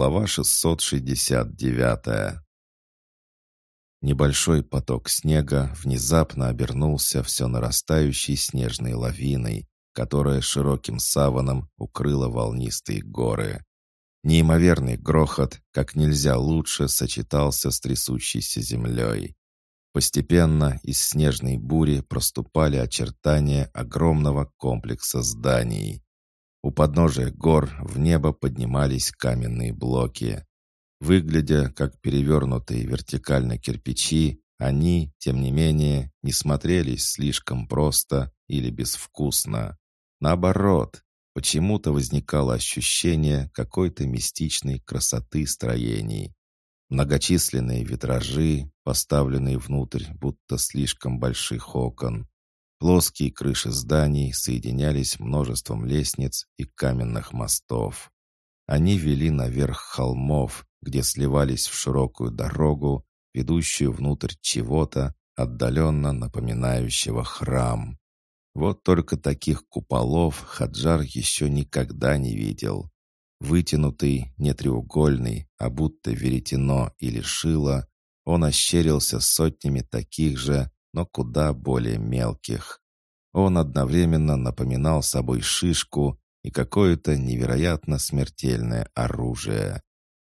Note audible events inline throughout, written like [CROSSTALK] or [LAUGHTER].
Глава 669 Небольшой поток снега внезапно обернулся все нарастающей снежной лавиной, которая широким саваном укрыла волнистые горы. Неимоверный грохот как нельзя лучше сочетался с трясущейся землей. Постепенно из снежной бури проступали очертания огромного комплекса зданий. У подножия гор в небо поднимались каменные блоки. Выглядя как перевернутые вертикально кирпичи, они, тем не менее, не смотрелись слишком просто или безвкусно. Наоборот, почему-то возникало ощущение какой-то мистичной красоты строений. Многочисленные витражи, поставленные внутрь будто слишком больших окон, Плоские крыши зданий соединялись множеством лестниц и каменных мостов. Они вели наверх холмов, где сливались в широкую дорогу, ведущую внутрь чего-то, отдаленно напоминающего храм. Вот только таких куполов Хаджар еще никогда не видел. Вытянутый, не треугольный, а будто веретено или шило, он ощерился сотнями таких же, но куда более мелких. Он одновременно напоминал собой шишку и какое-то невероятно смертельное оружие.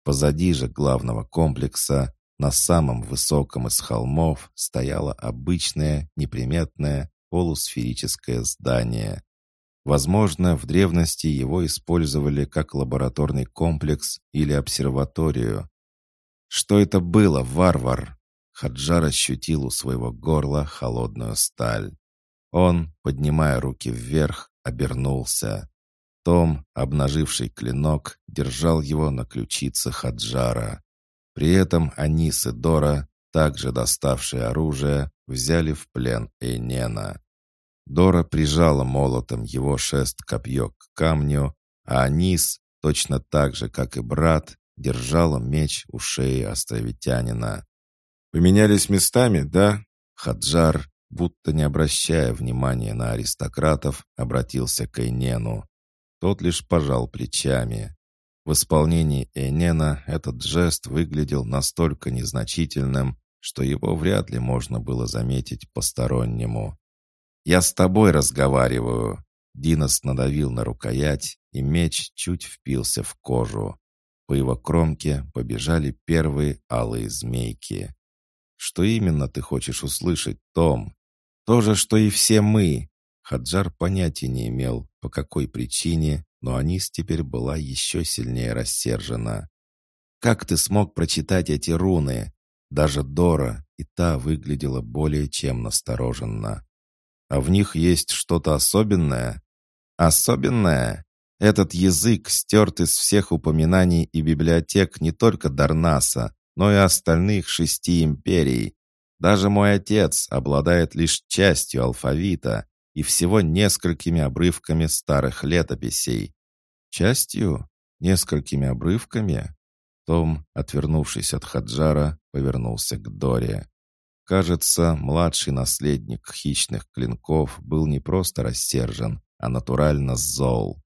Позади же главного комплекса, на самом высоком из холмов, стояло обычное, неприметное, полусферическое здание. Возможно, в древности его использовали как лабораторный комплекс или обсерваторию. «Что это было, варвар?» Хаджар ощутил у своего горла холодную сталь. Он, поднимая руки вверх, обернулся. Том, обнаживший клинок, держал его на ключице Хаджара. При этом Анис и Дора, также доставшие оружие, взяли в плен Эйнена. Дора прижала молотом его шест-копье к камню, а Анис, точно так же, как и брат, держала меч у шеи островитянина. «Поменялись местами, да?» Хаджар, будто не обращая внимания на аристократов, обратился к Эйнену. Тот лишь пожал плечами. В исполнении Эйнена этот жест выглядел настолько незначительным, что его вряд ли можно было заметить постороннему. «Я с тобой разговариваю!» Динос надавил на рукоять, и меч чуть впился в кожу. По его кромке побежали первые алые змейки. Что именно ты хочешь услышать, Том? То же, что и все мы. Хаджар понятия не имел, по какой причине, но Анис теперь была еще сильнее рассержена. «Как ты смог прочитать эти руны?» Даже Дора и та выглядела более чем настороженно. «А в них есть что-то особенное?» «Особенное?» Этот язык стерт из всех упоминаний и библиотек не только Дарнаса, но и остальных шести империй. Даже мой отец обладает лишь частью алфавита и всего несколькими обрывками старых летописей. Частью? Несколькими обрывками? Том, отвернувшись от Хаджара, повернулся к Доре. Кажется, младший наследник хищных клинков был не просто рассержен, а натурально зол.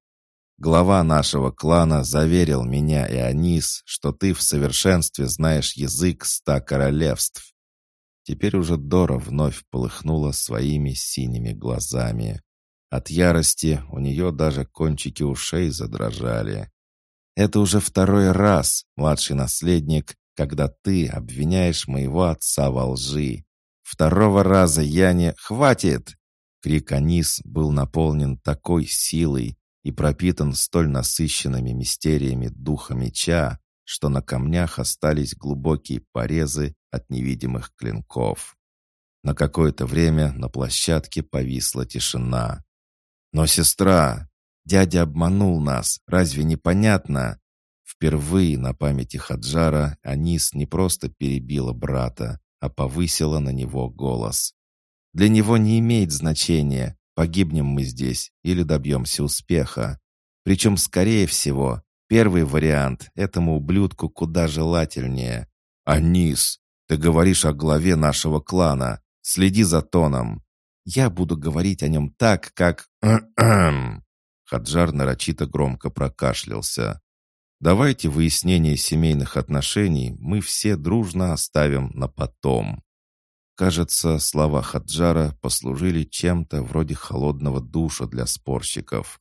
Глава нашего клана заверил меня и Анис, что ты в совершенстве знаешь язык ста королевств. Теперь уже Дора вновь полыхнула своими синими глазами. От ярости у нее даже кончики ушей задрожали. «Это уже второй раз, младший наследник, когда ты обвиняешь моего отца во лжи. Второго раза я не... Хватит!» Крик Анис был наполнен такой силой, и пропитан столь насыщенными мистериями духа меча, что на камнях остались глубокие порезы от невидимых клинков. На какое-то время на площадке повисла тишина. «Но, сестра, дядя обманул нас, разве не понятно?» Впервые на памяти Хаджара Анис не просто перебила брата, а повысила на него голос. «Для него не имеет значения, Погибнем мы здесь или добьемся успеха. Причем, скорее всего, первый вариант этому ублюдку куда желательнее. «Анис, ты говоришь о главе нашего клана. Следи за тоном. Я буду говорить о нем так, как...» [CLEARS THROAT] Хаджар нарочито громко прокашлялся. Давайте выяснение семейных отношений мы все дружно оставим на потом. Кажется, слова Хаджара послужили чем-то вроде холодного душа для спорщиков.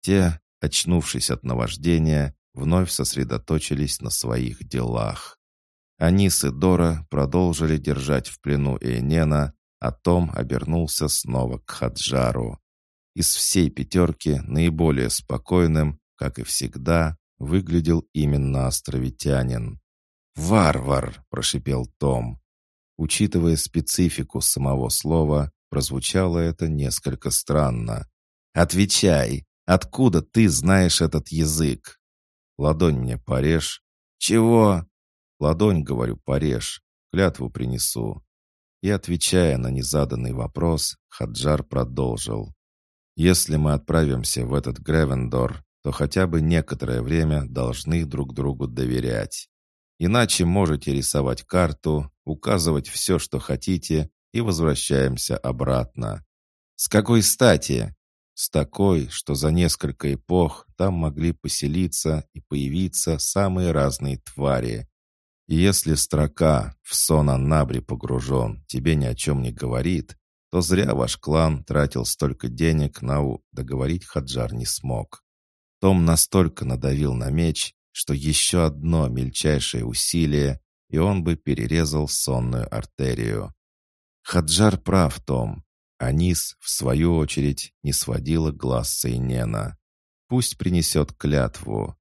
Те, очнувшись от наваждения, вновь сосредоточились на своих делах. Анис и Дора продолжили держать в плену Эйнена, а Том обернулся снова к Хаджару. Из всей пятерки наиболее спокойным, как и всегда, выглядел именно островитянин. «Варвар!» – прошипел Том. Учитывая специфику самого слова, прозвучало это несколько странно. «Отвечай! Откуда ты знаешь этот язык?» «Ладонь мне порежь». «Чего?» «Ладонь, говорю, порежь. Клятву принесу». И, отвечая на незаданный вопрос, Хаджар продолжил. «Если мы отправимся в этот Гревендор, то хотя бы некоторое время должны друг другу доверять. Иначе можете рисовать карту, указывать все, что хотите, и возвращаемся обратно. С какой стати? С такой, что за несколько эпох там могли поселиться и появиться самые разные твари. И если строка «в сон Аннабри погружен» тебе ни о чем не говорит, то зря ваш клан тратил столько денег на у... Договорить Хаджар не смог. Том настолько надавил на меч, что еще одно мельчайшее усилие, и он бы перерезал сонную артерию. Хаджар прав, Том. Анис, в свою очередь, не сводила глаз Сейнена. Пусть принесет клятву.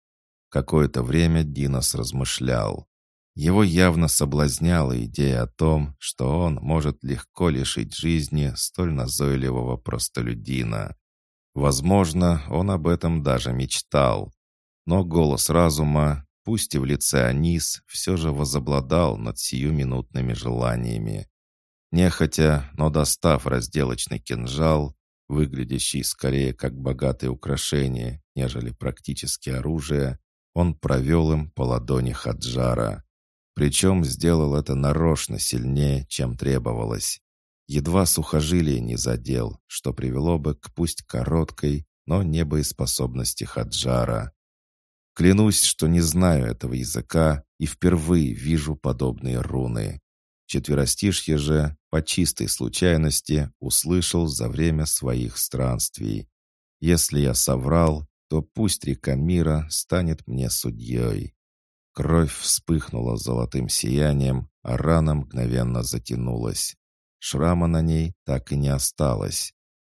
Какое-то время Динос размышлял. Его явно соблазняла идея о том, что он может легко лишить жизни столь назойливого простолюдина. Возможно, он об этом даже мечтал. Но голос разума, пусть и в лице Анис, все же возобладал над сиюминутными желаниями. Нехотя, но достав разделочный кинжал, выглядящий скорее как богатое украшение, нежели практически оружие, он провел им по ладони Хаджара. Причем сделал это нарочно сильнее, чем требовалось. Едва сухожилие не задел, что привело бы к пусть короткой, но небоеспособности Хаджара. Клянусь, что не знаю этого языка и впервые вижу подобные руны. Четверостишье же, по чистой случайности, услышал за время своих странствий. Если я соврал, то пусть река мира станет мне судьей. Кровь вспыхнула золотым сиянием, а рана мгновенно затянулась. Шрама на ней так и не осталось.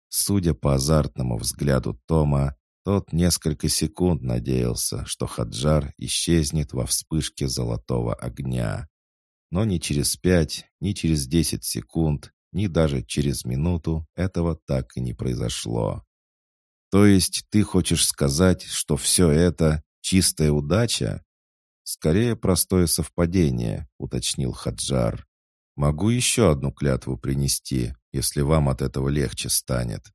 Судя по азартному взгляду Тома, тот несколько секунд надеялся, что Хаджар исчезнет во вспышке золотого огня. Но ни через пять, ни через десять секунд, ни даже через минуту этого так и не произошло. То есть ты хочешь сказать, что все это чистая удача? Скорее простое совпадение, уточнил Хаджар. Могу еще одну клятву принести, если вам от этого легче станет.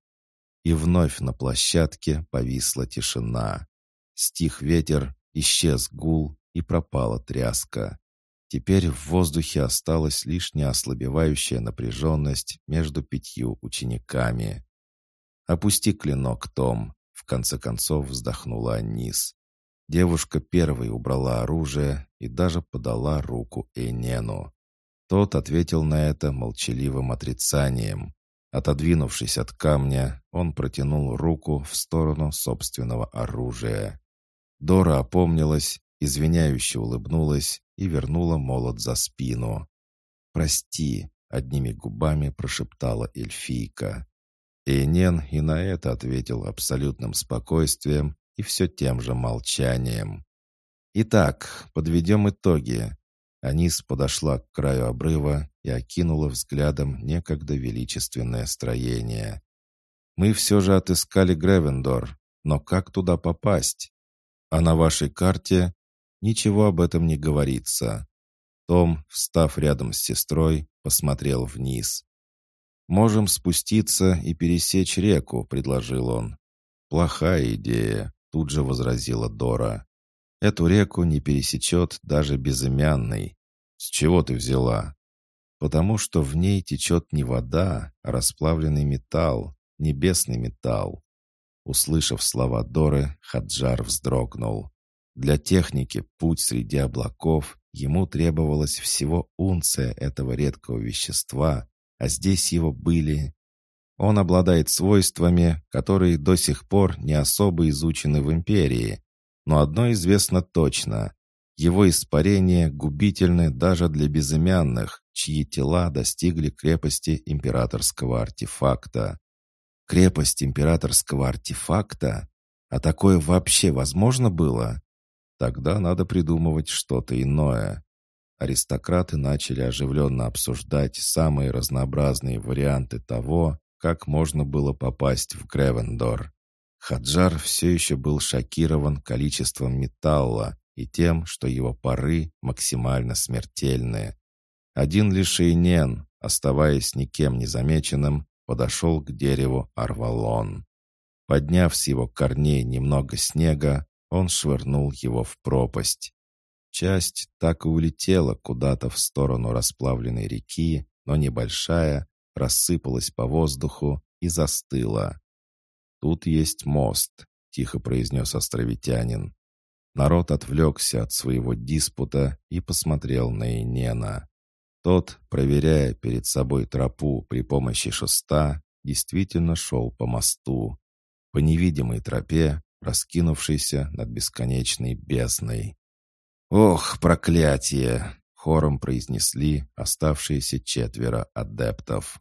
И вновь на площадке повисла тишина. Стих ветер, исчез гул и пропала тряска. Теперь в воздухе осталась лишь неослабевающая напряженность между пятью учениками. «Опусти клинок, Том», — в конце концов вздохнула Анис. Девушка первой убрала оружие и даже подала руку Эйнену. Тот ответил на это молчаливым отрицанием. Отодвинувшись от камня, он протянул руку в сторону собственного оружия. Дора опомнилась, извиняюще улыбнулась и вернула молот за спину. «Прости», — одними губами прошептала эльфийка. Эйнен и на это ответил абсолютным спокойствием и все тем же молчанием. «Итак, подведем итоги. Анис подошла к краю обрыва и окинула взглядом некогда величественное строение. «Мы все же отыскали Гревендор, но как туда попасть? А на вашей карте ничего об этом не говорится». Том, встав рядом с сестрой, посмотрел вниз. «Можем спуститься и пересечь реку», — предложил он. «Плохая идея», — тут же возразила Дора. «Эту реку не пересечет даже безымянный. «С чего ты взяла?» «Потому что в ней течет не вода, а расплавленный металл, небесный металл». Услышав слова Доры, Хаджар вздрогнул. Для техники путь среди облаков ему требовалось всего унция этого редкого вещества, а здесь его были... Он обладает свойствами, которые до сих пор не особо изучены в Империи. Но одно известно точно. Его испарения губительны даже для безымянных, чьи тела достигли крепости императорского артефакта. Крепость императорского артефакта? А такое вообще возможно было? Тогда надо придумывать что-то иное. Аристократы начали оживленно обсуждать самые разнообразные варианты того, как можно было попасть в Гревендор. Хаджар все еще был шокирован количеством металла и тем, что его пары максимально смертельны. Один лишь Эйнен, оставаясь никем не замеченным, подошел к дереву Арвалон. Подняв с его корней немного снега, он швырнул его в пропасть. Часть так и улетела куда-то в сторону расплавленной реки, но небольшая, рассыпалась по воздуху и застыла. «Тут есть мост», — тихо произнес островитянин. Народ отвлекся от своего диспута и посмотрел на Инена. Тот, проверяя перед собой тропу при помощи шеста, действительно шел по мосту, по невидимой тропе, раскинувшейся над бесконечной бездной. «Ох, проклятие!» — хором произнесли оставшиеся четверо адептов.